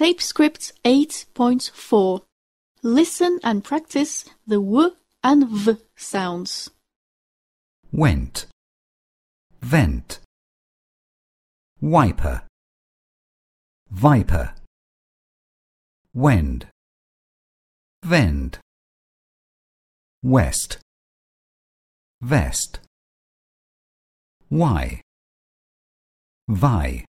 Tape script 8.4. Listen and practice the w and v sounds. went, vent, wiper, viper, wend, vend, west, vest, why, vi,